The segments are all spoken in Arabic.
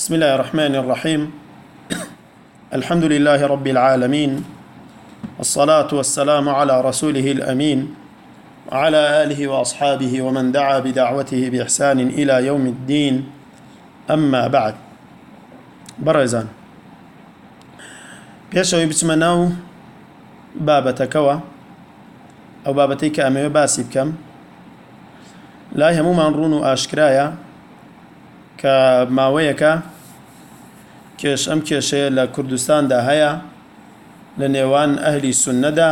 بسم الله الرحمن الرحيم الحمد لله رب العالمين والصلاة والسلام على رسوله الأمين وعلى آله وأصحابه ومن دعا بدعوته بإحسان إلى يوم الدين أما بعد برزان پێشەوەی بچمە ناو بابەتەکەوە ئەو بابەتەی کە ئەمەوێ باسی بکەم لای هەمومان ڕوون و ئاشکرایە کە ماوەیەکە کێش ئەم کێشەیە لە کوردستاندا هەیە لە نێوان ئەهلی سنەدا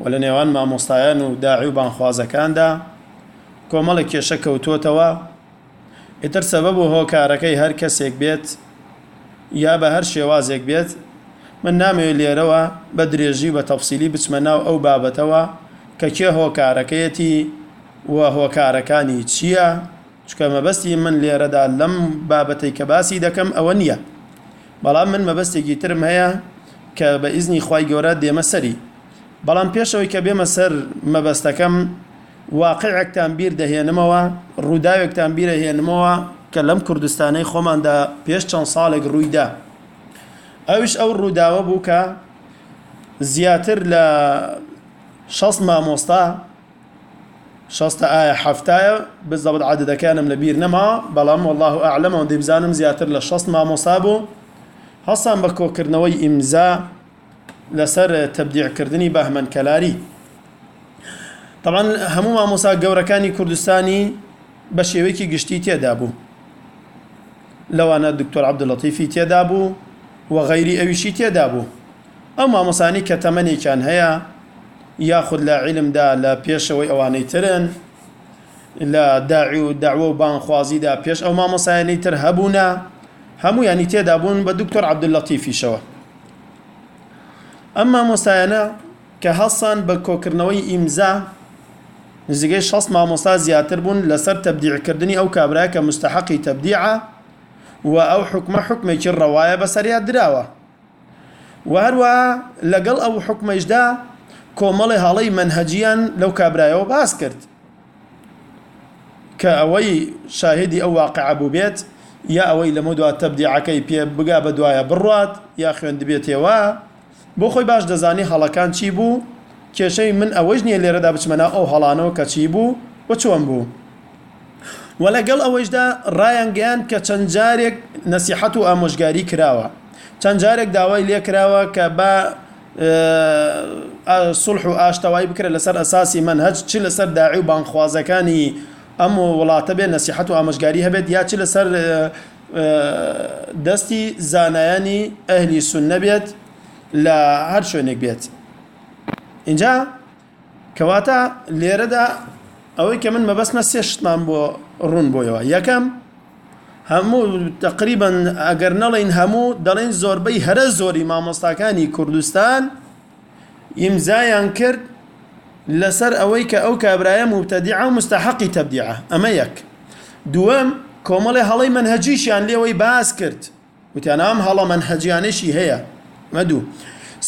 و لە نێوان مامۆستایان و داعی و بانخوازەکاندا. کۆمەڵی کێشە کەوتوتەوە. ئیتر سەبەب و هۆکارەکەی هەر کەسێک بێت یا بە هەر شێوازێک بێت من نامەوێت لێرەوە بە درێژی بە تەفسیلی بچمە ناو ئەو بابەتەوە کە کێ هۆکارەکەیەتی وە هۆکارەکانی چییە. چکە مەبەستی من لێرەدا لەم بابەتەی کە باسی دەکەم ئەوە نییە. بەڵام من مەبەستێکی ترم هەیە کە بە ئیزنی خی گەورە دێمە سەری. بەڵام پێشەوەی کە بێمە سەر مەبەستەکەم واقعێکتان بیر دەهێنمەوە ڕووداوێکتان بیرە هێنمەوە کە لەم کوردستانەی خۆماندا پێش چەند ساڵێک ڕوویدا. ئەوش ئەو ڕووداوە بوو کە زیاتر لە شەست مامۆستا شەستە ئایا هەفتایە بزەبت عادەکانم لە بیر نەما بەڵام والله ئەعلمەوە دەبزانم زیاتر لە شەست مامۆسا بوو. هەستان بە کۆکردنەوەی ئیمزا لەسەر تەبدیعکردنی بەهمەن کەلاری. طبعا هەموو مامۆسا گەورەکانی کوردستانی بە شێوەیەکی گشتی تێدا بوو. لەوانە دکتۆر عبدڵەتیفی تێدا بوو و غەیری ئەویشی تێدا بوو. ئەو مامۆسانی کە تەمەنێکیان هەیە یاخود لە عیلمدا لە پێشەوەی ئەوانەی ترن لە داعی و داوە و بانخوازیدا پێش. ئەو مامۆسایانی تر هەبوونا هەموو ینی تێدا بوون بە دکتۆر عبدلەتیفیشەوە ئەم مامۆسایانە کە هەڵسان بە کۆکردنەوەی ئیمزا نزیگەی شەست مامۆستا زیاتر بوون لەسەر تەبدیعکردنی ئەو کابرای کە مستحقی تەبدیعە و ئەو حکمە حکمێکی ڕەوایە بەسەریا دراوە و هەروە لەگەڵ ئەو حکمەشدا کۆمەڵی هەڵی منهەجیان لەو کابرایەوە باس کرد. کە ئەوەی شاهدی ئەو واقع بوو بێت یا ئەوەی لە مدووە تەبدیعەکەی پێ بگا بە دوایە بڕات یا خوێن دەبێتەوە بۆ خۆی باش دەزانی هەڵەکان چی بوو؟ کێشەی من ئەوەش نییە لێرەدا بچمەنا ئەو هەڵانەوە کە چی بوو و چۆن بوو. و لەگەڵ ئەوەشدا ڕایەنگەیان کە چەند جارێک نەسیحەت و ئامۆژگاری کراوە. چەند جارێک داوای لێ کراوە کە بە سڵح و ئاشتەوای بکرێت لەسەر ئەساسی منهج چ لەسەر داعی و بانخوازەکانی ئەم وڵاتە بێت نەسیحەت و ئامۆژگاری هەبێت یا چ لەسەر دەستی زانایانی ئەهلی سون نەبێت لە هەر شوێنێک بێت. اینجا کەواتە لێرەدا ئەوەی کە من مەبەسمە سێ شتمان بۆ ڕوون بۆیەوە. یەکەم هەموو تقریبن ئەگەر نەڵین هەموو دەڵێن زۆربەی هەرە زۆری مامۆستاکانی کوردستان ئیمزایان کرد لەسەر ئەوەی کە ئەو کابرایە مبتەدیعە و مستحقی تەبدیعە. ئەمە یەک. دووەم کۆمەڵی هەڵی منهەجیشیان لێەوەی باس کرد. وتیان ئەم هەڵە منهەجیانشی هەیە. مەدوو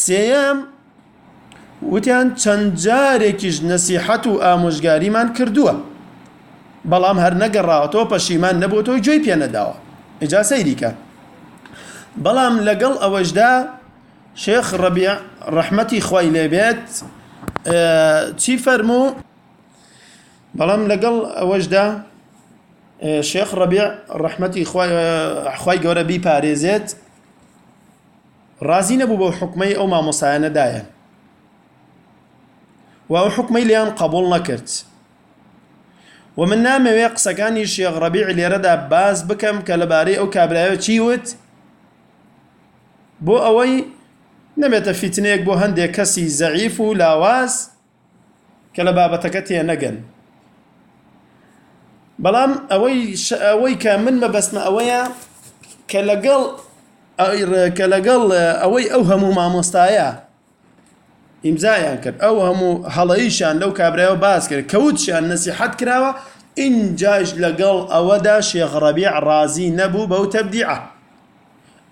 سێەم وتیان چەند جارێکیش نەسیحەت و ئامۆژگاریمان کردووە. بەڵام هەر نەگەڕاوەتەوە پەشیمان نەبوو تۆ گوێی پێ نەداوە ئجا سەیریکە. بەڵام لەگەڵ ئەوەشدا شێخ ڕەبیع ڕەحمەتی خۆی لێبێت چی فەرموو؟ بەڵام لەگەڵ ئەوەشدا شێخ ڕەبیع ڕەحمەتی خی گەورە بی پارێزێت ڕازی نەبوو بۆ حکمەی ئەو مامۆسایەنەدایە. و ئەو حکمەی لیان قبول نەکرد. و من نامەوێ قسەکانی شێغ ڕەبیع لێرەدا باز بکەم کە لەبارەی ئەو کابراایە چیوت بۆ ئەوەی نەبێتە فیتنەیەک بۆ هەندێک کەسی زەعیف و لاواز کە لە بابەتەکە تێ نەگەن بەڵام ئەوەی ئەوەی کە من مەبەستمە ئەوەیە کە لەگەڵ کە لەگەڵ ئەوەی ئەو هەموو ئیمزایان کرد. ئەو هەموو هەڵەیشان لەو کابراەوە باس کرد. کەوتشیان نسیحەت کراوە ئینجاش لەگەڵ ئەوەدا شێغڕەبیع ڕازی نەبوو بەو تەبدیعە.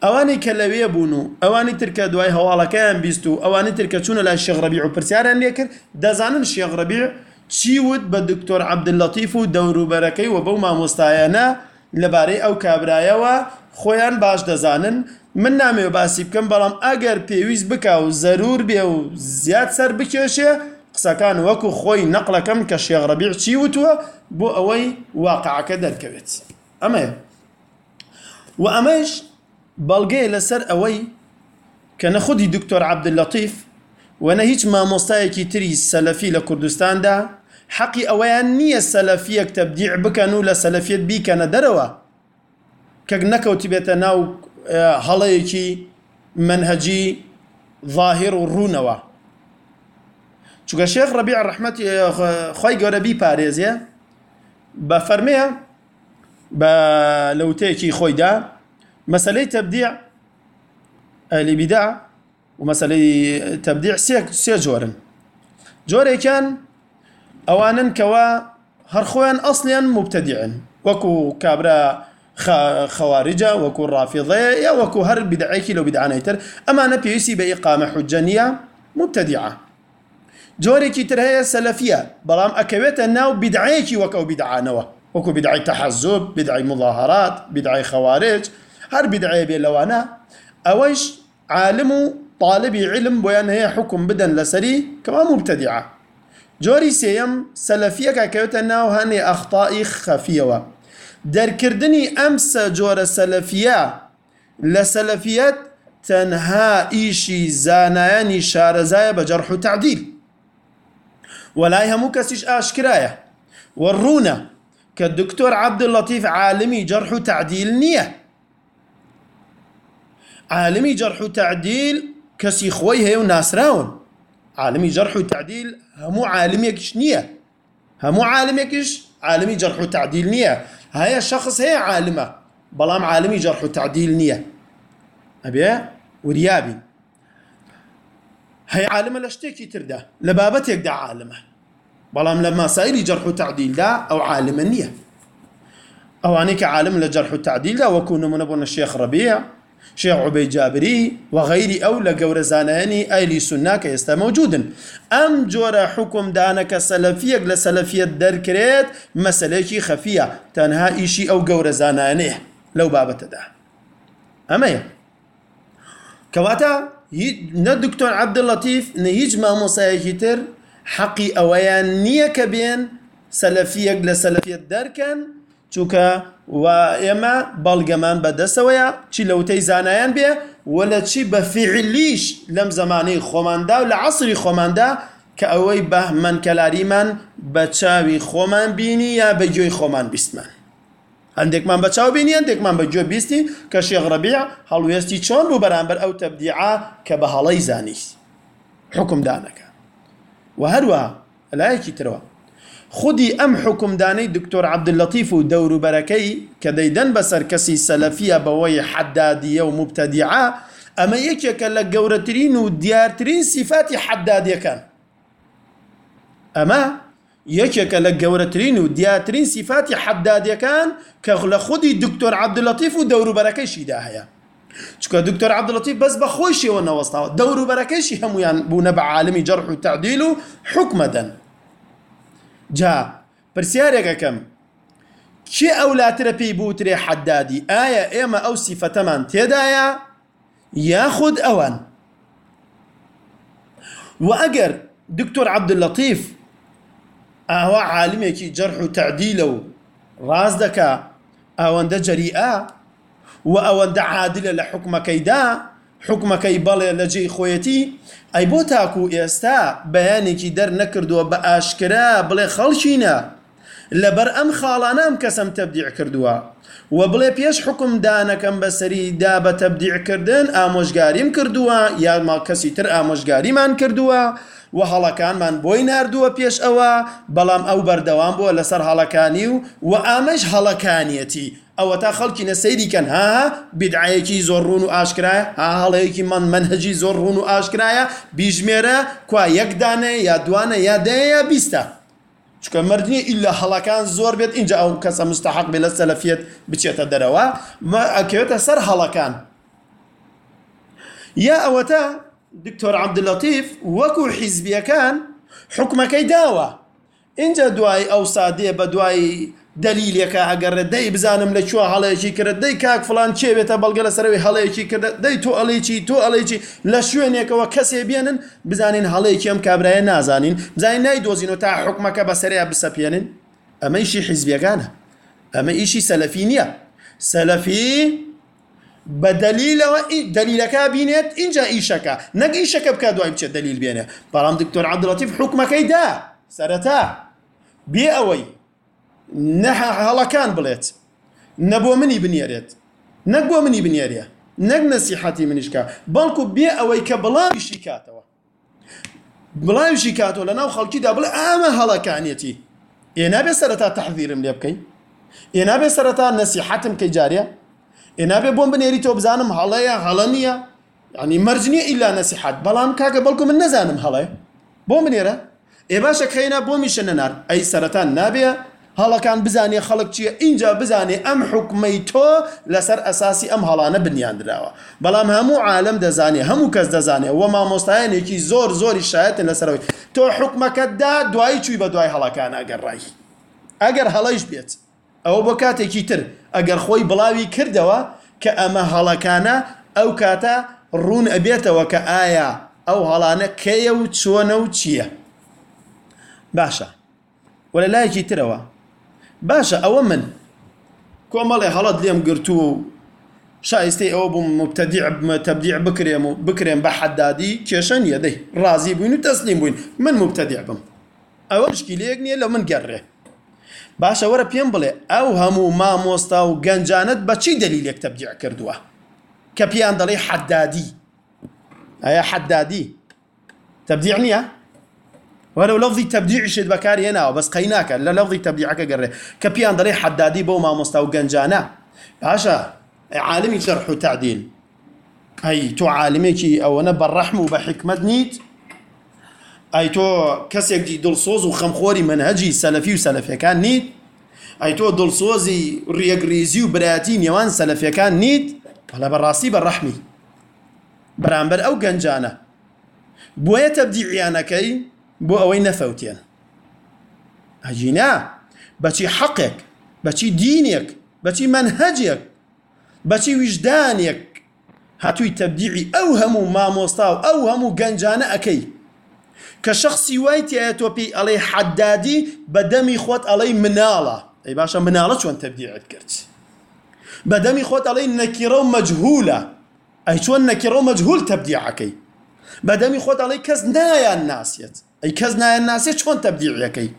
ئەوانی کە لەوێ بوون و ئەوانی ترکە دوای هەواڵەکەیان بیست و ئەوانی ترکە چوونە لای شێغڕەبیع و پرسیاریان لێ کرد دەزانن شێغڕەبیع چی وت بە دکتۆر عەبدلەتیف و دەوروبەرەکەی و بەو مامۆستایانە لەبارەی ئەو کابرایەوە خۆیان باش دەزانن. من نامێ باسی بکەم بەڵام ئەگەر پێویست بکە و زەرور بێ و زیاد سەر بکێشێ قسەکان وەکو خۆی نەقلەکەم کە شێغڕەبیع چی وتووە؟ بۆ ئەوەی واقعەکە دەرکەوێت. ئەمەیە. و ئەمەش بەڵگەیە لەسەر ئەوەی کە نەخودی دکتۆر عبدلەتیف وەنە هیچ مامۆستایەکی تری سەلەفی لە کوردستاندا حەقی ئەوەیان نییە سەلەفیەک تەبدیع بکەن و لە سەلەفیت بیکەنە دەرەوە. کە نەکەوتی بێتە ناو هەڵەیەکی منهەجی ظاهر و ڕوونەوە. چونکە شێخ ڕەبیع ڕەحمەتی خی گەورە بی پارێزیە بە فەرمەیە بە لەوتەیەکی خۆیدا مەسلەی تەبدیع ئەلی بیدا و مەسلەی تەبدیع سێ جۆرن. جۆرێکیان ئەوانن کەوا هەر خۆیان ئەسلیان مبتدیعن. وەکو کابرا خوارجە وەکو ڕافیضەیە یا وەکو هەر بدعێکی لەو بدعانەیتر ئەمانە پێویستی بە ئیقامە حجەنیە مبتدیعە. جۆرێکی تر هەیە سەلەفیە بەڵام ئەکەوێتە ناو بدعەیەکی وەکەو بدعانەوە تەحەزوب بدعی مظاهرات بدعی خوارج هەر بدعەیە بێ لەوانە ئەوەش عالم و طالبی علم بۆیان هەیە حکم بدەن لەسەری کەوا مبتدیعە. جۆری سێەم سەلەفیەکە کەوتە ناو هەنێ ئەخطائی خەفیەوە. دەرکردنی ئەم سە جۆرە سەلەفیە لە سەلەفیەت تەنها ئیشی زانایانی شارەزایە بە جەرح و تعدیل وەلای هەموو کەسیش ئاشکرایە. وەڕوونە کە دکتۆر عەبدڵەتیف عالمی جەرح و تعدیل نییە. عالمی جەرح و تعدیل کەسی خۆی هەیە ناسراون. عالمی جەرح و تعدیل هەموو عالمێکیش نییە هەموو عالمێکیش عالمی جەرح و تعدیل نییە هەیە شخص هەیە عالمە بەڵام عالمی جەرح و تعدیل نییە ئەبێ وریابین هەیە عالمە تردا لە بابەتێکدا عالمە بەڵام لە ماسایلی جەرح و تعدیلدا ئەو عالمە نییە ئەوانەی کە عالم لە جەرح و تعدیلدا وەکو نمونە شێخ ڕەبیە جابری وغیری ئەو لە گەورە زانایانی ئایلی سننا کە ئێستا مەوجودن ئەم جۆرە حکومدانەکە سەلەفیەک لە سەلەفیت دەرکرێت مەسلەیەکی خەفیە تەنها ئیشی ئەو گەورە زانانەیە لەو بابەتەدا ئەمەیە کەواتە نە دکتۆر عەبدڵەتیف نە هیچ مامۆسایەکی تر حەقی ئەوەیان نییە کە بێن سەلەفیەک لە سەلەفیت و ئێمە بەڵگەمان بەدەستەوەیە. چی لەوتەی زانایان بێ؟ وەلە چی بە فعلیش لەم زمانەی خۆماندا و لە عسری خۆماندا کە ئەوەی بە منکەلاریمان بە چاوی خۆمان بینی یا بە گوێی خۆمان بیستمان. هەندێکمان بە چاو بینی هەندێکمان بە گوێ بیستی کە شێغ ڕەبیع هەڵوێستی چۆن بوو بەرامبەر ئەو تەبدیعا کە بە هەڵەی زانیست. حکمدانەکە و هەروەها لایەکی ترەوە. خودی ئەم حکومدانەی دکتۆر عبدلەتیف و دەوروبەرەکەی کە دەیدەن بەسەر کەسی سەلەفیە بەوەی حەدادیە و مبتەدیعا ئەمە یەکێکە لە گەورەترین و دیارترین سیفاتی حەدادیەکان. ئەمە یەکێکە لە گەورەترین و دیاترین سیفاتی حەدادیەکان کە لە خودی دکتۆر عبدلەتیف و دەوروبەرەکەیشیدا هەیە. چکە دکتۆر عبدڵەتی بەس بە خۆی شێوە نەوەستاوە دەوروبەرەکەیشی هەمویان بوونە بە عالمی جەرح و تعدیل و حکمەدەن جا. پرسیارێکەکەم کێ ئەولاترە پێی بوترێ حەدادی ئایا ئێمە ئەو سیفەتەمان تێدایە یاخود ئەوان و ئەگەر دکتۆر عەبدولەتیف ئاوا عالمێکی جەرح و تعدیلە و ڕاز دەکا ئەوەندە جەریئە و ئەوەندە عادلە لە حکومەکەیدا حکومەکەی بەڵێ لە جێی خۆیەتی ئەی بۆ تاکو ئێستا بەیانێکی دەر نەکردووە بە ئاشکرا بڵێ خەڵکینە لەبەر ئەم خاڵانام کەسم تەبدیع کردووە. و بڵێ پێش حکومدانەکەم بەسەریدا بە تەبدیعکردن ئامۆژگاریم کردووە یا ما کەسی تر ئامۆژگاریمان کردووە و هەڵەکانمان بۆی نردووە پێش ئەوە بەڵام ئەو بەردەوام بووە لەسەر هەڵەکانی و و ئامەش هەڵەکانیەتی. ئەوە تا خەڵکی نەسەیریکەن ها بدعایەکی زۆر ڕون و ئاشکرایە ها هەڵەیەکی من منهجی زۆر ڕون و ئاشکرایە بیژمێرە کوا یەکدانە یا دوانە یا دەیە یا بیستە. چکە مردنی ئیلا هەڵەکان زۆر بێت اینجا ئەو کەسە مستحق بێ لە سەلەفێت بچێتە دەرەوە. ئەکەوێتە سەر هەڵەکان. یا ئەوەتە دکتۆر عەبدولەتیف وەکو حیزبیەکان حکومەکەی داوە. اینجا دوای ئەو سادێ بە دوای دلیلێکە ئەگەڕێت دەی بزانم لە کووە هەڵەیەکی کرد. دەی کاک فلان کێوێتە بەڵگە لە سەرەوەی هەڵەیەکی کرد. دەی تۆ ئەڵێکی تۆ ئەڵێکی لە شوێنێکەوە کەسێ بێنن بزانین هەڵەیەکی ئەم کابرایە نازانین. بزانین نایدۆزینەوە تا حکومەکە بەسەریا بسەپێنن. ئەمە ئیشی حیزبیەکانە. ئەمە ئیشی سەلەفی نییە. سەلەفی بە دلیلەوە دلیلەکە بینێت اینجا ئیشەکە. نەک ئیشەکە بکە دوای بچێت دلیل بێنێ. بەڵام دکتۆر عەبدوڵەتیف حکومەکەی دا سەرەتا. بێ ئەوەی نەح هەڵەکان بڵێت. نەبۆ منی بنێرێت نەک بۆ منی بنێریە نەک نەسیحەتی منیشکە بەڵکو بێ ئەوەی کە بڵاویشی کاتەوە. بڵاویشی کاتەوە لە ناو خەڵکیدا بڵێ ئامە هەڵەکانیەتی. ئێ نابێ سەرەتا تەحذیرم لێ بکەین. ئێ نابێ سەرەتا نەسیحەتم کەی جارێ ئێ نابێ بۆم بنێری تۆ بزانم هەڵەیە هەڵە نییە ینی مەرجنیە ئیلا نەسیحەت بەڵام کاکە بەڵکو من نەزانم هەڵێ بۆ منێرە. ئێ باشە کەینا بۆ میشە نەنار. ئەی هەڵەکان بزانێ خەڵک چییە؟ اینجا بزانێ ئەم حکومەی تۆ لەسەر ئەساسی ئەم هەڵانە بنیاندراوە بەڵام هەموو عالم دەزانێ هەموو کەس دەزانێ وە مامۆستایەنێکی زۆر زۆری شایەتن لەسەرەوەی تۆ حکومەکەتدا دوایی چووی بە دوای هەڵەکان ئەگەڕای ئەگەر هەڵەیش بێت ئەوە بۆ کاتێکی تر. ئەگەر خۆی بڵاوی کردەوە کە ئەمە هەڵەکانە ئەو کاتە ڕوون ئەبێتەوە کە ئایا ئەو هەڵانە کەیە و چۆنە و چییە؟ باشە. وەلە لایەکی ترەوە. باشە ئەوە من؟ کۆمەڵێ هەڵت لێم گرتووە و شایستەی ئەوە بووم مبتەدیع تەبدیع بکرێم و بکرێن بە حەدادی کێشە نیە دەی من مبتەدیع بم؟ ئەوە شکیلەیەک نییە لە من گەڕێ باشە وەرە پێم بڵێ ئەو هەموو مامۆستا و گەنجانت بە چی دلیلێک تەبدیع کردووە کە پیان دەڵێ حەدادی حەدادی تەبدیع نییە ولو لفظی تبدیعشت بەکاری هێناوە بەس قەیناکە لە لەفظی تەبدیعەکە گەڕێ کە پیان دەڵێ حەدادی بۆ مامۆستا و گەنجانە باشە عالمی جەرح و تعدیل ئەی تۆ عالمێکی ئەوەنە بەڕەحم و بە حکمت نیت ئەی تۆ کەسێکی دڵسۆز و خەمخۆری منهەجی سەلەفی و سەلەفەکان نیت ئەی تۆ دڵسۆزی ڕێگریزی و برایەتی نێوان سەلەفەکان نیت بەڵە بەڕاستی بەڕەحمی بەرامبەر ئەو گەنجانە بۆیە تەبدیعیانەکەی بۆ ئەوەی نەفەوتێن. ئەجینا بەچی حەقێک بەچی دینێک بەچی منهەجێک بەچی ویژدانێک. هاتووی تەبدیعی ئەو هەموو مامۆستا و ئەو هەموو گەنجانە ئەەکەی. کە شخصی وای تایە تۆپی ئەڵێ حەدادی بە دەمی خۆت ئەڵەی مناڵە. ئەی باشە مناڵە چۆن تەبدیعت کرد؟ بە دەمی خۆت ئەڵەی نەکیرە و مەجهولە ئەی چۆن نەکیرە و مەجهول تەبدیعەکەی. بە دەمی خۆت ئەڵەی کەس نایان ناسیێت ئەی کەس نایەن ناسێ چۆن تەبدیعەکەی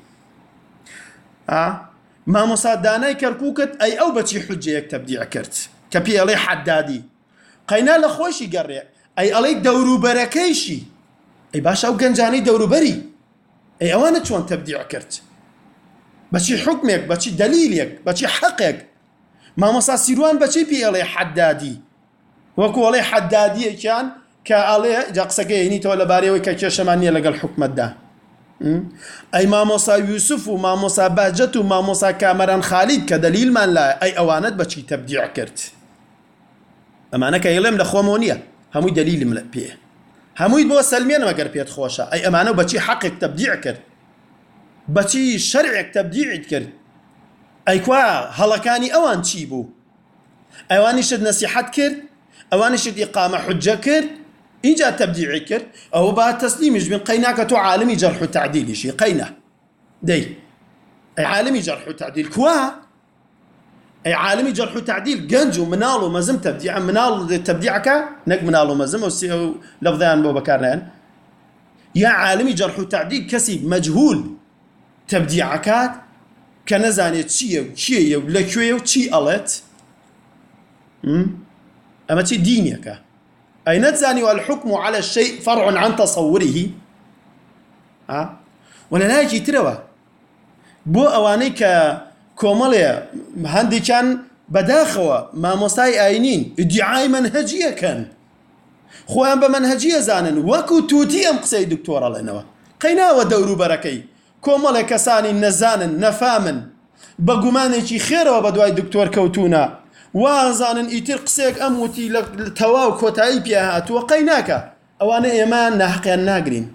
مامۆسا دانای کەرکووکت ئەی ئەو بەچی حجەیەک تەبدیع کرد کە پێ ئەڵێ حەدادی. قەینا لە خۆشی گەڕێ ئەی ئەڵەی دەوروبەرەکەیشی. ئەی باشە ئەو گەنجانەی دەوروبەری. ئەی ئەوانە چۆن تەبدیع کرد؟ بەچی حکمێک بەچی دلیلێک بەچی حەقێک. مامۆسا سیروان بەچی پێ ئەڵێ حەدادی؟ وەکو ئەڵێ حەدادیەکیان کە ئەڵێ جا قسەکە هێنیتەوە لەبارەوەی کە کێشەمان نییە لەگەڵ حکومتدا ئەی مامۆسا یوسف و مامۆسا باجەت و مامۆسا کامەران خالید کە دەلیلمان لە ئەی ئەوانت بەچی تەبدیع کرد. ئەمانە کە هێڵێم لە خۆمۆ نییە. هەمووی دلیلم لە پێ. هەمووی بۆ سلمێنەوە گەر پێت خۆشە. ئەی ئەمانە بەچی حەقێک تەبدیع کرد. بەچی شەرعێک تەبدیعیت کرد. ئەیکوا هەڵەکانی ئەوان چی بوو؟ ئەوانیشت نەسیحەت کرد ئەوانیشت ئیقامە حجە کرد اینجا تبدیعی کرد ئەو با تەسلیمیش بن قەیناکە تۆ عالمی جەرح و تعدیلیشی قەینە دەی ئەی عالمی جەرح و تعدیل کووە ئەی عالمی جەرح و تعدیل گەنج و مناڵ و مەزم تبدیع مناڵ تبدیعەکە نەک مناڵ و مەزم و لەفظیان بۆ بەکارنیان یا عالمی جەرح و تعدیل کەسی مەجهول تبدیعەکات کە نەزانێت چییە و کیە و لەکوێ و چی أي نتزاني والحكم على الشيء فرع عن تصوره. ها؟ ولا ناجي تروا بو ئەوانەی کە کۆمەڵێ هەندێکیان بەداخەوە مامۆستای ئاینین دیعای منهەجیەکەن خۆیان بە منهەجیە زانن. وەکو تووتی ئەم قسەی دکتۆرە لێنەوە قەیناوە دەوروبەرەکەی کۆمەڵێ کەسانی نەزانن نەفامن بە گومانێکی خێرەوە بە دوای دکتۆر کەوتونە وازانن ئیتر قسێک ئەم وتی لە تەواو کۆتایی پێ هاتووە قەی ناکە ئەوانە ئێمە ناحقیان ناگرین.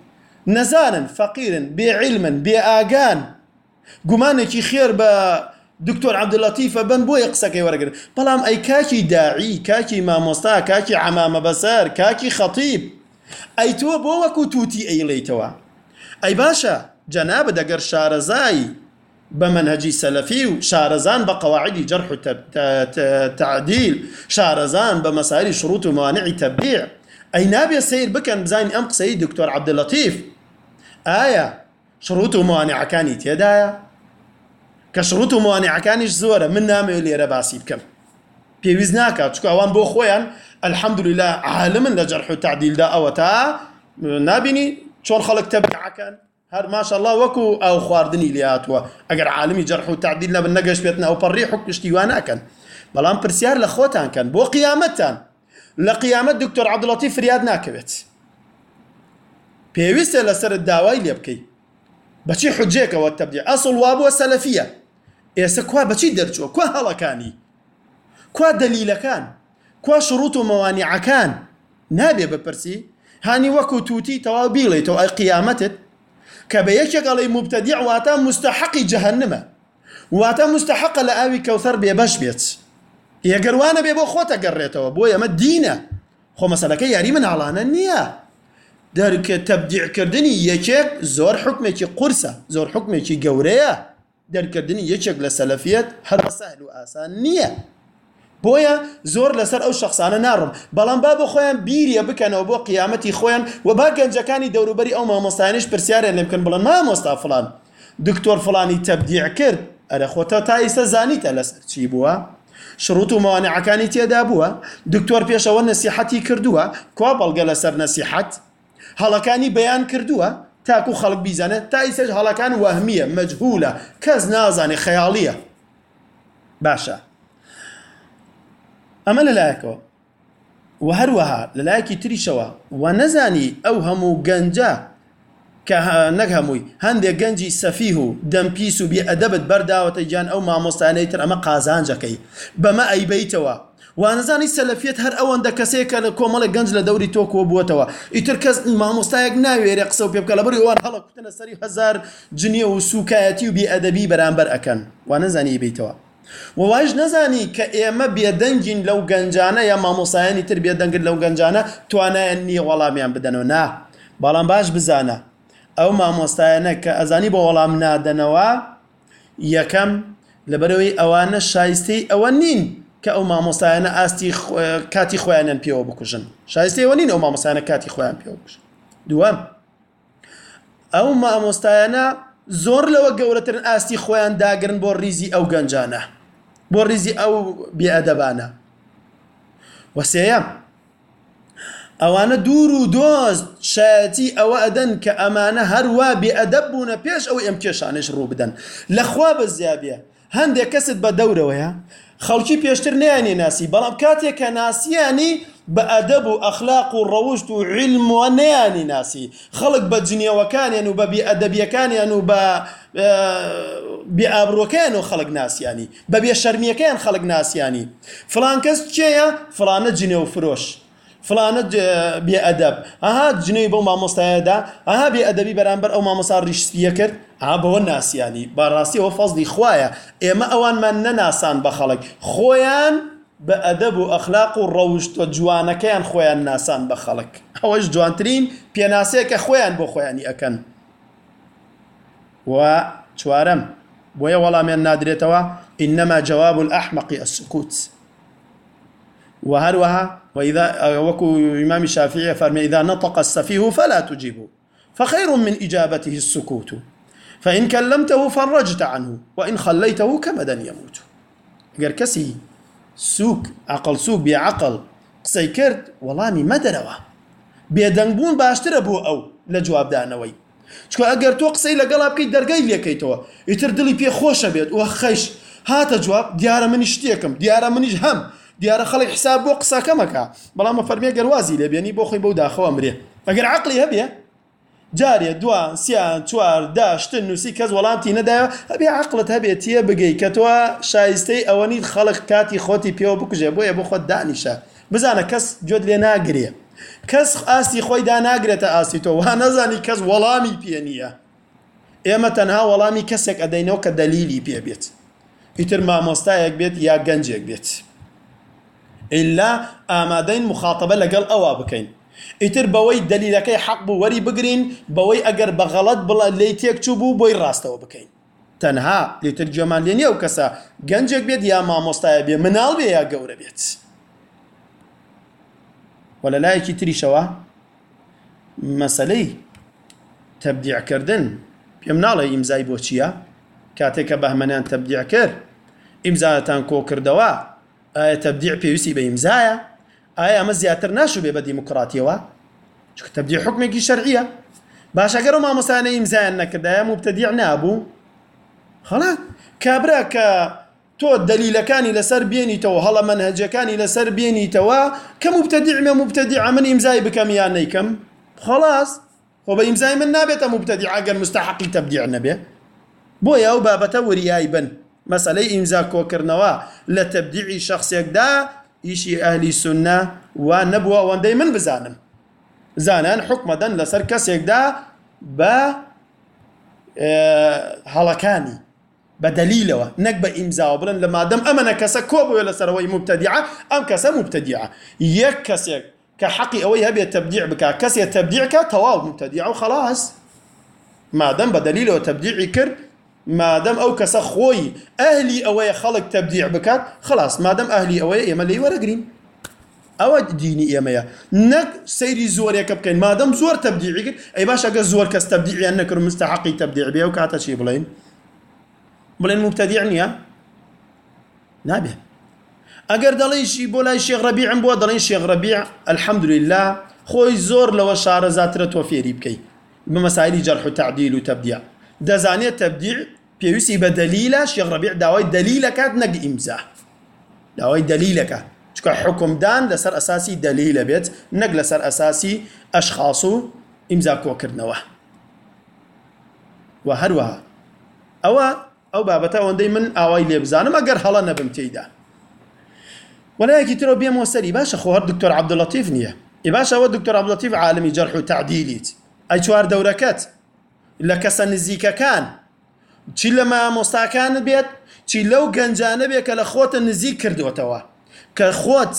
نەزانن فەقیرن بێعیلمن بێ ئاگان. گومانێکی خێر بە دکتۆر عبدلاتیفە بن بۆیە قسەکەی وەرەگر بەڵام ئەی کاکی داعی کاکی مامۆستا کاکی عمامە بەسەر کاکی خەتیب. ئەی تۆ بۆ وەکو تووتی ئەیڵیتەوە ئەی باشە جەنابە دەگەر شارەزایی. بە منهجی سەلەفی و شارەزان بە قواعدی جەرح و تعدیل شارەزان بە مەساری شروط و موانعی تەبیع ئەی نابێ سیر بکەن بزانین ئەم قسەی دکتۆر عبدلەتیف ئایا شروط و موانعەکانی تێدایە؟ کە شروط و موانعەکانیش زۆرە من نامەوێت لێرە باسی بکەم. پێویست ناکات چکە ئەوان بۆ خۆیان الحەمدلله عالمن لە جەرح و تعدیلدا ئەوە تا نبینی چۆن خەڵک هەر ماشەله وەکو ئەو خواردنی لاتوە ئەگەر عالمی جەرح و تعدیل نەبن نەگەشت بێتن ئەو پەڕی حکشتی وان ناکەن. بەڵام پرسیار لە خۆتان کەن. بۆ قیامەتتان لە قیامەت دکتۆر عبدڵەتی فریاد ناکەوێت. پێویستە لەسرت داوای لێ بکەیت بەچی حجێکەوە تەبدی ئەسڵ وا بووە سەلەفیە ئێستا کوا بەچی دەرچووە؟ کوا هەڵەکانی. کوا دەلیلەکان. کوا شڕوت و مەوانیعەکان نابێ بپرسی. هانی وەکو تووتی تەواو بیڵێتەوە ئەی قیامەتت کە بە یەکێکەڵی مبتەدی واتە مستحقی جەهنمە. واتە مستحقە لە ئاوی کەوتەر بێبەش بێت. یەگەروانە بێ بۆ خۆتە گەڕێتەوە بۆ ئەمە دینە. خۆ مەسەلەکە یاری مناڵانە نییە. دەرکە تەبدیعکردنی یەکێک زۆر حکمێکی قورسە زۆر حکمێکی گەورەیە. دەرکردنی یەکێک لە سەلەفیت هەر سەهل و ئاسان نییە. بۆیە زۆر لەسەر ئەو شخصانە ناڕم. بەڵام با بۆ خۆیان بیریە بکەنەوە بۆ قیامەتی خۆیان و با گەنجەکانی دەوروبەری ئەو مامۆستانش پرسیارێن لێ بکەن بڵن مامۆستا فلان؟ دکتۆر فلانی تەبدیع کرد. ئەرە خۆتە تا ئیسە زانیتە لەسەر چی بووە؟ شروط و موانعەکانی تێدا بووە. دکتۆر پێشەوە نسیحەتی کردووە. کوا بەڵگە لەسەر نسیحەت؟ هەڵەکانی بەیان کردووە. تاکو خەڵک بیزانێت تا ئیسەش هەڵەکان وەهمیە مەجهولە کەس نازانێ خەیاڵیە. باشە. ئەمە لەلایەکەوە و هەروەها لەلایەکی تریشەوە و نەزانی ئەو هەموو گەنجە کە نەک هەمووی هەندێک گەنجی سەفیه و دەمپیس تر ئەمە قازانجەکەی بەمە ئەیبیتەوە وانزانی سەلفێت هەر ئەوەندە کەسێکە لە کۆمەڵی گەنج لە دەوری تۆکۆ بووتەوە ئیتر کەس مامۆستایەک ناوێرە قسە و پێ بکە لە وان هەڵە کوتنە سەری هزار جنیە و سوکایەتی و بێئەدەبی بەرامبەر بیتەوە وواش نەزانی کە ئێمە بێدەنگین لەو گەنجانە یا مامۆسایانی تر بێدەنگت لەو گەنجانە توانایان نییە وەڵامیان بدەنەوە نا بەڵام باش بزانە ئەو مامۆستایەنە کە ئەزانی بە وەڵام نادەنەوە یەکەم لەبەرەوەی ئەوانە شایستەی ئەوە نین کە ئەو مامۆستایانە ئاستی کاتی خۆیانیان پێوە بکوژن. شایستەوە نین ئەو مامۆسانە کاتی خۆیان پێوە بکوژن. دووەم ئەو مامۆستایانە زۆر لەوە گەورەترن ئاستی خۆیان داگرن بۆ ریزی ئەو گەنجانە. بۆ ریزی ئەو بێئەدەبانە. وەسەیە ئەوانە دوور و دۆست شایەتی ئەوە ئەدەن کە ئەمانە هەروە بێئەدەب بوونە پێش ئەو ئەم کێشانش ڕوو بدەن. لەخوا بە زیابە هەندێک کەست بە دەورەوەیە؟ خەڵکی پێشتر نیانی ناسی بەڵام کاتێک کە ناسیانی بە ئەدەب و ئەخلاق و ڕەوشت و علم و نەیانی ناسی. خەڵک بە جنیەوەکانیان و بە بێ ئەدەبیەکانیان و بە بێئابرۆکەیان و خەڵک ناسیانی. بە بێ شەرمیەکەیان خەڵک ناسیانی. فلان کەس چێە فلانە جنێ و فرۆش. فلانە بێئەدەب. ئەها جنەی بۆ مامۆستایەدا ئەها بێ ئەدەبی بەرامبەر ئەو مامۆسا ڕیشتیە کرد ئا بەوە ناسیانی. باڕاستیەوە فەزلی خویە ئێمە ئەوانمان نەناسان بە خەڵک. خۆیان بە ئەدەب و ئەخلاق و ڕەوشتە جوانەکەیان خۆیان ناسان بە خەڵک. ئەوەش جوانترین پێناسەیە کە خۆیان بۆ خۆیانی ئەەکەن. و چوارەم بۆیە وەڵامیان نادرێتەوە إنما جواب السكوت. وهروها وإذا وەکو إمام الشافعي فەرمووی إذا نطق السفيه فلا تجيبه فخير من إجابته السكوت. فإن كلمته فرجت عنه وإن خليته كمدا يموت. قال كسي سوك عقل سوك بعقل قسەی کرد وەڵامی مەدەرەوە بێدەنگبوون باشترە بۆ ئەو لە جوابدانەوەی. چونکە ئەگەر تۆ قسەی لەگەڵا بکەیت دەرگای لێکەیتەوە ئیتر دڵی پێ خۆشە بێت وە خەش. هاتە جواب دیارە منی شتێکم دیارە منیش هەم. دیارە خەڵک حساب بۆ قسەکەمەکە بەڵام فەرمێ گەروازی لێبێنی بۆ خۆی بەو داخەوە مرێ. ئەگەر عقلی هەبێ جارێ دوان سیان چوار داشتن نووسی کەس وەڵاتی نەدایە. هەبێ عقلت هەبێت تیە بگەی کە تۆ شایستەی ئەوەنی خەڵک کاتی خۆتی پێوە بکوژێ بۆیە بۆ خۆت دانیشە. بزانە کەس جۆت لێ ناگرێ. کەس ئاستی خۆی دا ناگرێتە ئاستی تۆ وا نەزانی کەس وەڵامی پێ نییە. ئێمە تەنها وەڵامی کەسێک ئەدەینەوە کە دەلیلی پێ بێت. ئیتر مامۆستایەک بێت یا گەنجێک بێت. ئللا ئامادەین مخاتبە لەگەڵ ئەوە بکەین. ئیتر بەوەی دلیلەکەی حەق بوو وەری بگرین بەوەی ئەگەر بەغەڵت بڵە لی تێک چوو بوو بۆی ڕاستەوە بکەین. تەنها لێتر گوێمان لێ نیە و کەسە گەنجێک بێت یا مامۆستایە بێ مناڵ بێ یا گەورە بێت. وە لە لایەکی تریشەوە مەسلەی تەبدیعکردن. پێم ناڵێ ئیمزای بۆ چییە؟ کاتێککە بەهمەیان تەبدیع کرد ئیمزایەتان کۆ کردەوە ئایا تەبدیع پێویستی بە ئیمزایە؟ ئایا ئەمە زیاتر ناشو بێ بە دیموکراتیەوە؟ چکە تەبدیع حکمێکی شەرعیە. باشەگەر و مامۆسانە ئیمزایان نەکردایە مبتەدیع نابوو. خەڵات کابرا کە تۆ دلیلەکانی لەسەر بێنیتەوە هەڵە منهجەکانی لەسەر بێنیتەوە کە مبتەدیعمە مبتەدیع من ئیمزای بکەم یان نیکەم خلاص خۆ بە ئیمزای من نابێتە مبتەدیع ئەگەر مستحقی تەبدیع نەبێ. بۆیە ئەو بابەتە وریایی بن. مەسلەی ئیمزا کۆکردنەوە لە شخصێکدا ئیشی ئەهلی سنە وا نەبووە من بزانم. زانان حکمەدەن لەسەر کەسێکدا بە هەڵەکانی بە دلیلەوە نەک بە ئیمزاوە بڵن لە مادەم ئەمەە کەسە کۆ بووە لەسەرەوەی مبتەدیع ئەم کەسە مبتەدیع یەک کەسێک کە حەقی ئەوەی هەبێت تەبدیع بک کەسێ تەبدیعکە تەواو مبتەدیع و خلاص مادەم بە دلیلەوە مادەم ئەو کەسە خۆی ئەهلی ئەوەیە خەڵک تەبدیع بکات خلاص مادەم ئەهلی ئەوەیە ئێمە لی وەرەگرین. ئەوە دینی ئێمەیە. نەک سەیری زۆرێکە بکەین مادەم زۆر تەبدیعی کرد ئەی باش ئەگە زۆر کەس تەبدیعیان نەکرد مستحقی تەبدیع بێ و کاتە چی بڵین؟ بڵێن مبتەدیع نییە؟ نابێ. ئەگەر دەڵێشی بۆ لای شێغ ڕەبیعم بۆ دەڵێن شێغ ڕەبیع الحەمدلله خۆی زۆر لەوە شارەزاترە تۆ فێری بکەیت بە مەسایلی جەرح و تعدیل و تەبدیع. دەزانێت تەبدیع پێویستی بە دەلیلە شێغ ڕەبیع داوای دەلیلەکات نەک ئیمزا داوای دەلیلەکە چکە حکمدان لەسەر ئەساسی دەلیلە بێت نەک لەسەر ئەساسی ئەشخاص و ئیمزا کۆکردنەوە و هەروەها ئەوە ئەو بابەتە ئەوەندەی من ئاوای لێ بزانم ئەگەر هەڵە نەبم تێیدا وەلایەکی ترۆ بێمەوە سەری باشە خۆ هەر دکتۆر عەبدوڵەتیف نییە ئی باشە ئەوە دکتۆر عەبدوڵەتیف عالمی جەرح و تعدیلیت. ئەی چوار دەورەکەت لە چی لە مامۆستاکانت بێت؟ چی لەو گەنجانە بێت کە لە خۆتە نزیک کردوێتەوە کە خۆت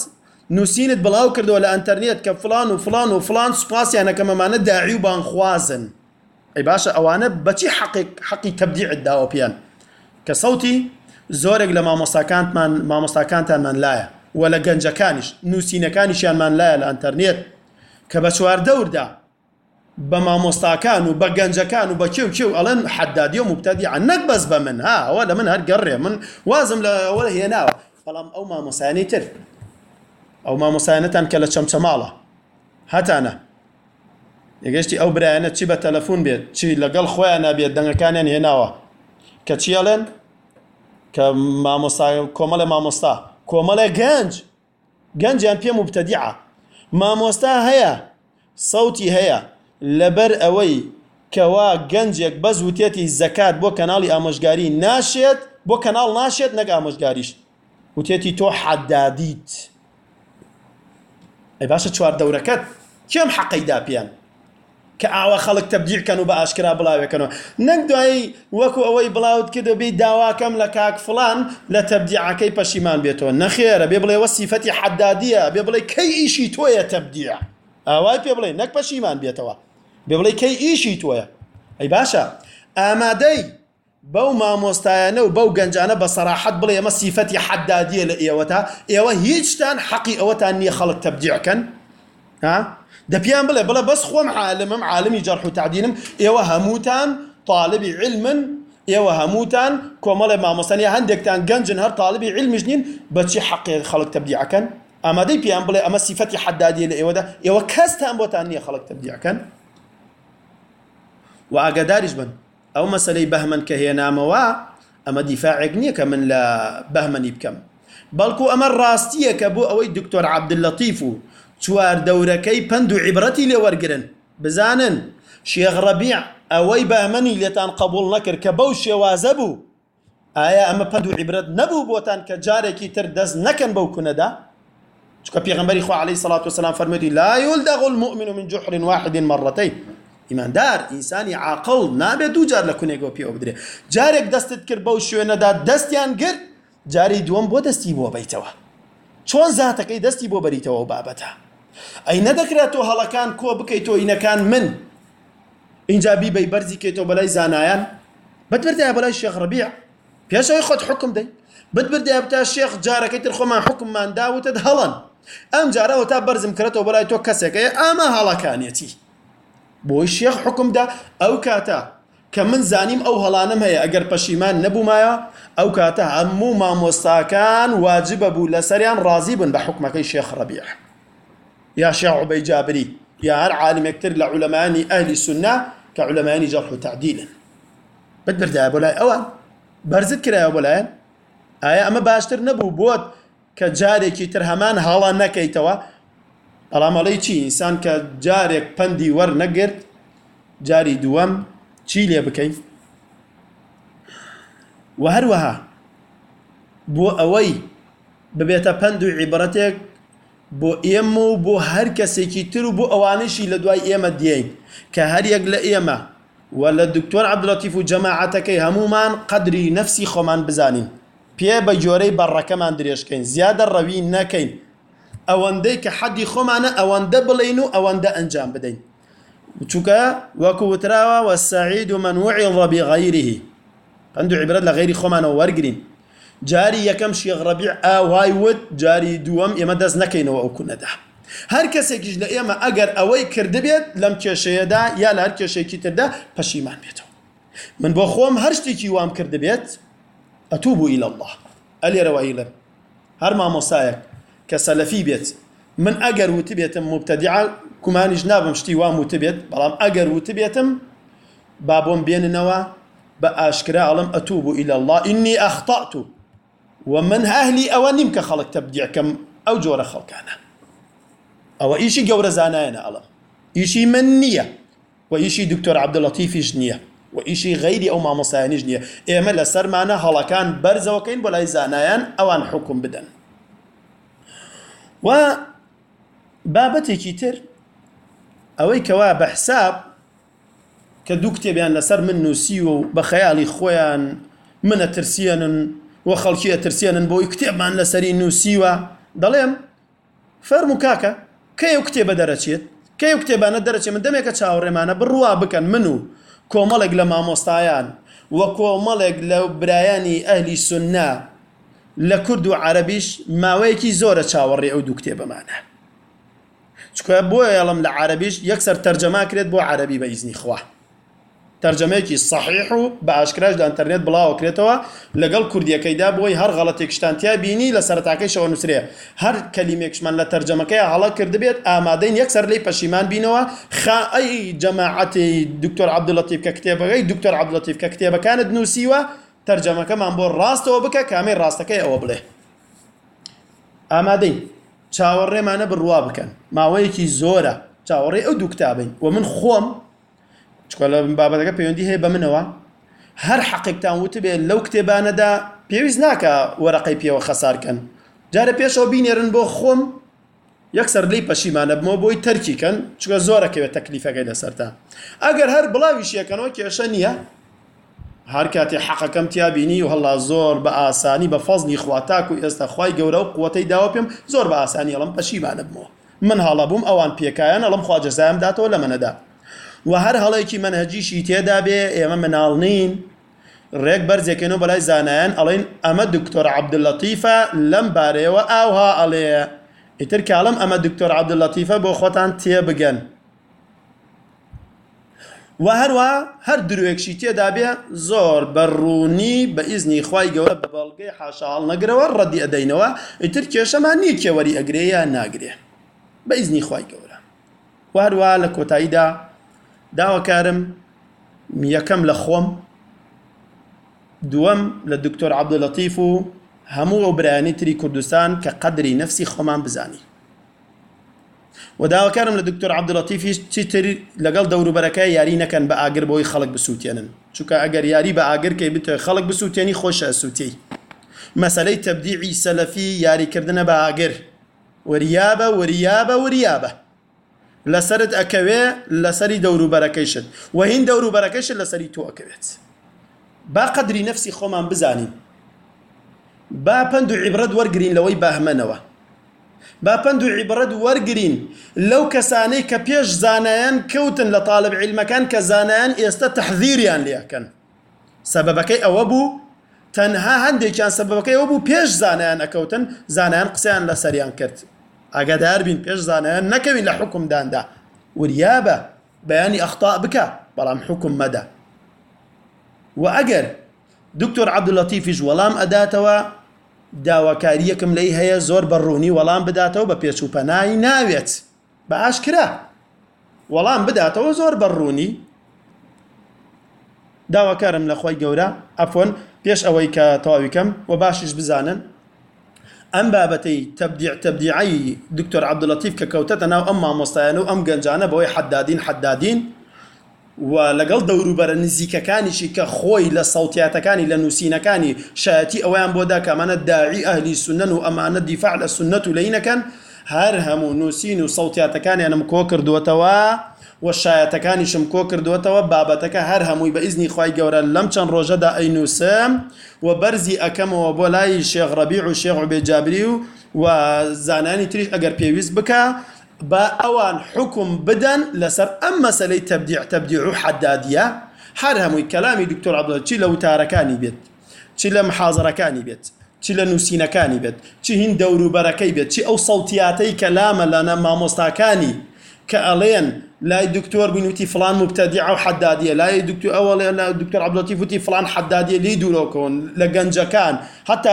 نووسینت بڵاو کردەوە لە ئەتەرنێت کە فلان و فلان و فلان سوپاسیانەکە مەمانە داعی و بانخوازن. ئەی باشە ئەوانە بەچی حەقی تەبدیعت داوە پێیان کە سەوتی زۆرێک لە مامۆستاکانتمان مامۆستاکانتانمان لایە و لە گەنجەکانیش نووسینەکانیشیانمان لایە لە ئەتەرنێت کە بە چوار دەوردا بە مامۆستاکان و بە گەنجەکان و بە کێو کێو ئەڵەن حدادی و مبتدی نەک بەس بە من ها ئەوە لە من هەر گەڕێ من وازم لە ئەوە هێناوە بەڵام ئەو مامۆسایانی تر ئەو مامۆسایەتان کە لە چەمچەماڵە هەتانە یەگەشتی ئەو برایەنە چی بە تەلەفۆن بێت چی لەگەڵ خۆیان نابێت دەنگەکانیان هێناوە کە چیەڵێن کە مامۆستا کۆمەڵە مامۆستا کۆمەڵە گەنج. گەنجیان پێم مبتەدیعە مامۆستا هەیە. سەوتی هەیە. لەبەر ئەوەی کەوا گەنجێک بەز وتێتی زەکات بۆ کەناڵی ئامۆژگاری ناشێت بۆ کەناڵ ناشێت نەک ئامۆژگاریش. وتێتی تۆ حەدادیت. ئەی باشە چوار دەورەکەت؟ کێم حەقەیدا پێیان کە ئاوە خەڵک تەبدیرکەن و بە ئاشکرا بڵاوێکەنەوە. نەک دوایی وەکو ئەوەی بڵاوت کردو بێ داواکەم لە کاک فلان لە تەبدیعەکەی پەشیمان بێتەوە. نەخێرە بێ بڵێ وە سیفەتی حەدادیە بێ بڵێ کەی ئیشی تۆیە تەبدیع؟ ئاوای پێ بڵێ نەک پەشیمان بێتەوە. بێ بڵێ کەی ئیشی تۆیە؟ ئەی باشە. ئامادەی بەو مامۆستایانە و بەو گەنجانە بە سەراحەت بڵێ ئەمە سیفەتی حەدادیە لە ئێوەتا ئێوە هیچتان حەقی ئەوەتان نییە خەڵک تەبدیعکەن. ها؟ دەپیان بڵێ بڵێ بەس خۆم عالمم عالمی جەرح و تعدینم ئێوە هەمووتان طالبی علمن ئێوە هەمووتان کۆمەڵێ مامۆستانی هەندێکتان گەنجن هەر طالبی علمیش نین بەچی حەقی خەڵک تەبدیعەکەن ئامادەی پیان بڵێ ئەمە سیفەتی حەدادیە لە ئێوەدا ئێوە کەستان بۆتان نییە خەڵک تەبدیعەکەن و ئاگاداریش بن. ئەو مەسلەی بەهمن کە هێنامەوە ئەمە دیفاعێک نییە کە من لە بەهمەنی بکەم بەڵکو ئەمە ڕاستیە کە بۆ ئەوەی دکتۆر عبدلەتیف و چوار دەورەکەی پند و عیبرەتی لێ وەرگن بزانن شێغڕەبیع ئەوەی بەمەنی لێتان قبول نەکرد کە بەو شێوازە بوو ئایا ئەمە پند و عیبرەت نەبوو بۆتان کە جارێکی تر دەست نەکەن بەو عليه الصلاة والسلام فرمودي لا يلدغ المؤمن من جحر واحد مرتين. ئیماندار ئینسانی عاقڵ نابێت دوو جار لە کونێکەوە پێوە بدرێ. جارێک دەستت کرد بەو شوێنەدا دەستیان گرت جاری دووەم بۆ دەستی بۆ بیتەوە چۆن زاتەکەی دەستی بۆ بەریتەوە بابەتە؟ ئەی نەدەکرێت تۆ هەڵەکان کۆ بکەیت تۆ ئینەکان من؟ اینجا بیبەی بەرزی کەیتەوە بەلای زانایان؟ بتبردایە بەلای شێخ ڕبیع پێشەوەی خۆت حکم دەی. بتبردایە بتا شێخ جارەکەی تر خۆمان حکممان داوتت هەڵن ئەم جارەوە تا بەرزم کردەوە بەلای تۆ کەسێکەیە ئامە هەڵەکانێتی بۆی شێخ حکمدا ئەو کاتە کە من زانیم ئەو هەڵانم هەیە ئەگەر پەشیمان نەبوومایە ئەو کاتە هەموو مامۆستاکان واجبە بوو لەسەریان ڕازی بن بە حکمەکەی شێخ ڕەبیع یا شێخ عوبەی جابری یا هەر عالمێکتر لە عولەمانی ئەهلی سنە کە عولەمانی جەرح و تعدیلن بتبردایە بۆ لای ئەوان؟ کرایە بۆ لایەن؟ ئایا ئەمە باشتر نەبوو؟ بۆت کە جارێکی تر هەمان نەکەیتەوە؟ ئەڵامەڵی چی ئینسان کە جارێک پەندی وەرنەگرت جاری دووەم چی لێ بکەیت و هەروەها بۆ ئەوەی ببێتە پند و عیبرەتێک بۆ ئێمە و بۆ هەر کەسێکی تر و بۆ ئەوانشی لە دوای ئێمە دیین کە هەریەک لە ئێمە و لە دکتۆر عبدڵەتیف و جەماعەتەکەی هەمومان قدری نفسی خۆمان بزانین پێ بە جۆرەی بەڕەکەمان درێژکەین زیادە ڕەوی نەکەین ئەوەندەی کە حەدی خۆمانە ئەوەندە بڵین و ئەوەندە ئەنجام بدەین چونکە وەکو وتراوە وەسەعید و من وعظ بغیره پند و عیبرەت لە غیری خۆمانەوە وەرگین جاری یەکەم شێخ ڕەبیع ئاوای وت جاری دووەم ئێمە دەست نەکەینەوە ئەو کوونەدا هەر کەسێکیش لە ئێمە ئەگەر ئەوەی کردبێت لەم کێشەیەدا یا لە هەر کێشێکی تردا پەشیمان بێتەوە من بۆ خۆم هەر شتێکی وام کردبێت ئەتوب إلى الله. ئەلێرەوە ئیلە هەر مامۆسایەک سەلەفی بێت من ئەگەر وتبێتم مبتەدیع کومانیش نابم شتی وام وتبێت بەڵام ئەگەر وتبێتم با بۆم بێننەوە بە ئاشکرا ئەڵم ئەتوب إلى الله إني أخطأت. ومن أهلي ئەوە نیم کە خەڵک تەبدیعکەم ئەو جۆرە خەڵکانە ئەوە ئیشی گەورە زانایەنە ئەڵم ئیشی من نییە و ئیشی دکتۆر عبدڵەتیفیش نییە و ئیشی غیری ئەو مامۆسایانیش ئێمە لە سەرمانە هەڵەکان بەرزەوەکەین بۆ لای زانایان ئەوان حکم بدەن و بابەتێکی تر ئەوەی کەوا بە حساب کە دوو کتێبیان لەسەر من نووسی و بە خەیاڵی خۆیان منە ترسیەنن وە خەڵکیە ترسیێنن بۆی کتێبمان لەسەری نووسیوە. دەڵێم فەرم و کاکە کەی و کتێبە دەرەچێت؟ کەی و کتێبانە دەرەچێت؟ من دەمێکە چاوەڕێمانە بڕوا بکەن من و کۆمەڵێک لە مامۆستایان وە کۆمەڵێک لە برایانی ئەهلی سننا. لە کورد و عربیش ماوەیەکی زۆرە چاوەڕێ ئەو دوو کتێبەمانە چکە بۆیە ئەڵم لە عربیش یەکسەر تەرجەما کرێت بۆ عربی بە ئیزنی خوا. تەرجەمەیەکی صحیح و بە ئاشکراش لە ئەتەرنێت بڵاوکرێتەوە لەگەڵ کوردیەکەیدا بۆی هەر غەڵەتێکشتانتیا بینی لە سەرتاکەی شەوە نووسێ هەر کەلیمێکشمان لە تەرجەمەکەی هەڵە کردبێت ئامادەین یەکسەر لی پەشیمان بینەوە. خائەی جەماعەتی دکتۆر عبدڵەتیف کە کتێبەکەی دکتۆر عبدڵەتیف کە کتێبەکانت نووسیوە تەرجەمەکەمان بۆ ڕاستەوە بکە کامێ ڕاستەکەی ئەوە بڵێ. ئامادەین چاوەڕێمانە بڕوا بکەن. ماوەیەکی زۆرە. چاوەڕێ ئەو دوو کتابین و من خۆم چکە لە بابەتەکە پەیوەندی هەیە بە منەوە هەر حەقێکتان وتبێت لەو کتێبانەدا پێویست ناکە وەرەقەی پێوە خەسارکەن. جارە پێشەوە بینێرن بۆ خۆم یەکسەر لی پەشیمانە بمەوە بۆی تەرکیکەن چکە زۆرەکەوێت تەکلیفەکەی لەسەرتا. ئەگەر هەر بڵاویشیەکەنەوە کێشە نییە. هەر کاتی حەقەکەم تیابینی و هەڵا زۆر بە ئاسانی بە فەزنی خواتاک و ئێستا خی گەورە و قوتەی داوە پێم زۆر بە ئاسانی ئەڵم پەشیمانە بمەوە من هەڵە بووم ئەوان پێکایەن ئەڵم خواجەزایم داتەوە لە منەدا و هەر هەڵێکی منهجیشی تێدا بێ ئێمە مناڵ نین. ڕێک بەرزێکێنەوە بەلای زانایان ئەڵێن ئەمە دکتۆر عبدلەتیفە لەم بارەیەوە ئاوها ئەڵێ ئیتر کاڵم ئەمە دکتۆر عبدلەتیفە بۆ خۆتان تێبگەن و هەروە هەر دروێکشی تێدا بێ زۆر بەڕوونی بە ئیزنی خی گەورە بە بەڵگەی حاشاڵ نەگرەوە ڕەدی ئەدەینەوە ئیتر کێشەمان نییە کێوەری ئەگرێ یا ناگرێ. بە ئیزنی خی گەورە. وارووا لە کۆتاییدا داواکارم یەکەم لە خۆم دووەم لە دکتۆر عبدلەتیف و هەموو ئەو برایانی تری کوردستان کە قەدری نفسی خۆمان بزانی. و داواکارم لە دکتۆر عبدڵەتیفیش چیتر لەگەڵ دەوروبەرەکە یاری نەکەن بە ئاگر بۆی خەڵک بسووتێنن. چونکە ئەگەر یاری بە ئاگرکەی بتە خەڵک بسووتێنی خۆشە سووتی. مەسلەی تەبدیعی سەلەفی یاریکردنە بە ئاگر. وریابە وریابە وریابە. لەسرت ئەکەوێ لەسەری دەوروبەرەکەیشت و هین دەوروبەرەکەیشت لەسەری تۆ ئەکەوێت. با قەدری نفسی خۆمان بزانین. با پند و عیبرەت وەرگین لەوەی باهمەنەوە با پند و عیبرەت وەرگین. لەو کەسانەی کە پێش زانایان کەوتن لە طالب عیلمەکان کە زانایان ئێستا تەحذیریان لێکەن. سەبەبەکەی ئەوە بوو تەنها هەندێکیان سەبەکەی ئەوە بوو پێش زانایان ئەکەوتن زانایان قسەیان لە سەریان کرد. ئاگادار بین پێش زانایان نەکەوی لە حکومداندا. وریابە بەیانی ئەختا بکە بەڵام حکم مەدە. و ئەگەر دکتۆر عبدڵەتیفیش وەڵام ئەداتەوە داواکاریەکم لی هەیە زۆر بەڕوونی وەڵام بداتەوە بە پێچ و پەنای ناوێت. بە ئاشکرا وەڵام بداتەوە زۆر بەڕوونی داواکارم لە خۆی گەورە. ئەفۆن پێش ئەوەی کە تەواویکەم و باشیش بزانن. ئەم بابەتەی تبدیع تبدیعی دکتۆر عبدڵەتیف کە کەوتەتە ناو ئەم مامۆستایان و ئەم گەنجانە بەوەی حدادین حدادین و لەگەڵ دەوروبەرە نزیکەکانیشی کە خۆی لە سەوتاتەکانی لە نووسینەکانی شایەتی ئەویان بۆدا کەمانە داعی ئەهلی سنن و ئەمانە دیفاع لە سنت و لەینەکەن هەر هەموو نووسین و سەوتاتەکانیانم کۆ کردووەتەوە و شایەتەکانیشم کۆ کردوێتەوە بابەتەکە هەر هەمووی بە ئیزنی خی گەورە لەم چەند ڕۆژەدا ئەینوسم و بەرزی ئەەکەمەوە بۆ لای شێغڕەبی و شێغ بێجابری و و زانانی تریش ئەگەر پێویست بکە بە ئەوان حکم بدەن لەسەر ئەم مەسلەی تبدیع تبدیع و حدادیە هەر هەمووی کەلامی دکتۆر عبدڵ چی لە وتارەکانی بێت چی لە محازڕەکانی بێت چی لە نووسینەکانی بێت چی هین دەوروبەرەکەی بێت چی ئەو سەوتیاتەی کەلامە لەنە مامۆستاکانی ئەڵێن لا دكتور بنوتي فلان مبتدع أو حدادية لا دكتور اول لا دكتور عبد وتي فلان لي دوروكون لجنجكان حتى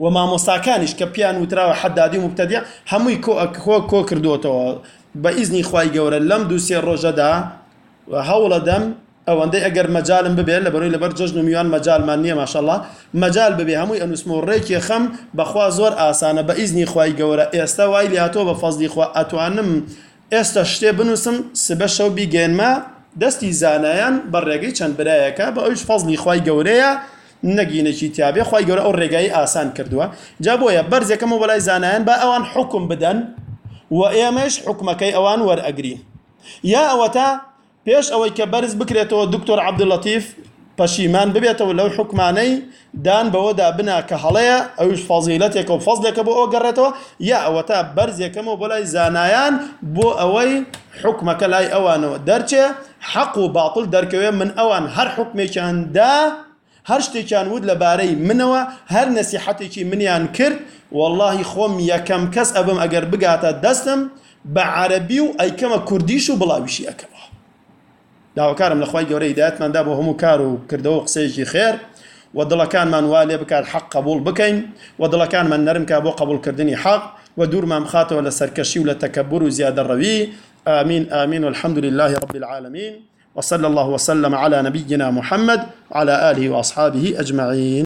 ان وما مستاكانش كبيان وتراو حدادي مبتدع همي كو كو, كو كردوتو باذن خوای گەورە لەم دووسێ ڕۆژەدا هەوڵە دەم ئەوەندەی ئەگەر مەجالم ببێت لە بەروی لەبەر جژن و میوان مەجالمان نییە ماشەله مەجال ببێ هەمووی ئەنووسم و ڕێکی خەم بەخوا زۆر ئاسانە. بە ئیزنی خی گەورە ئێستا وای لاتۆ بە فەزلی خوا ئەتوانم ئێستا شتێ بنووسم سبە شەو بیگەێنمە دەستی زانایان بە ڕێگەی چەند برایەکە بە ئەوش فەزلی خی گەورەیە. نەگینێکی تیاابێ خی گەورە ئەو ڕێگایی ئاسان کردووە. جا بۆیە بەرزێکەکەم و بەلای زانایان بە ئەوان حکم بدەن و ئێمەش حکومەکەی ئەوان وەرئەگرین یا ئەوە تا پێش ئەوەی کە بەرز بکرێتەوە دکتۆر عبدڵەتیف پەشیمان ببێتەوە لەو حکمانەی دان بەوەدا بنا کە هەڵەیە ئەوش فەزیلەتێکە و فەزلێکە بۆ ئەو گەڕێتەوە. یا ئەوە تا بەرزێکەمەوە بۆ لای زانایان بۆ ئەوەی حکمەکە لای ئەوانەوە دەرچێ حەق و باڵ دەرکەوێ من ئەوان هەر حکمێکیاندا هەر شتێکیان ود لەبارەی منەوە هەر نەسیحەتێکی منیان کرد واللهی خۆم یەکەم کەس ئەبم ئەگەر بگاتە دەستم بە عەربی و ئەیکەمە کوردیش و بڵاویشی ئەەکەم داواکارم لەخوای گەورەی دایەتماندا بۆ هەموو کار و کردەوە قسەیەکی خێر. و دڵەکانمان وا لێ بکات حەق قبول بکەین. و دڵەکانمان نەرم کا بۆ قبولکردنی حەق. و دوورمان بخاتەوە لە سەرکەشی و لە تەکەبور و زیادە ڕەوی. آمين آمين والحمد لله رب العالمين وصلى الله وسلم على نبينا محمد وعلى آله وأصحابه أجمعين.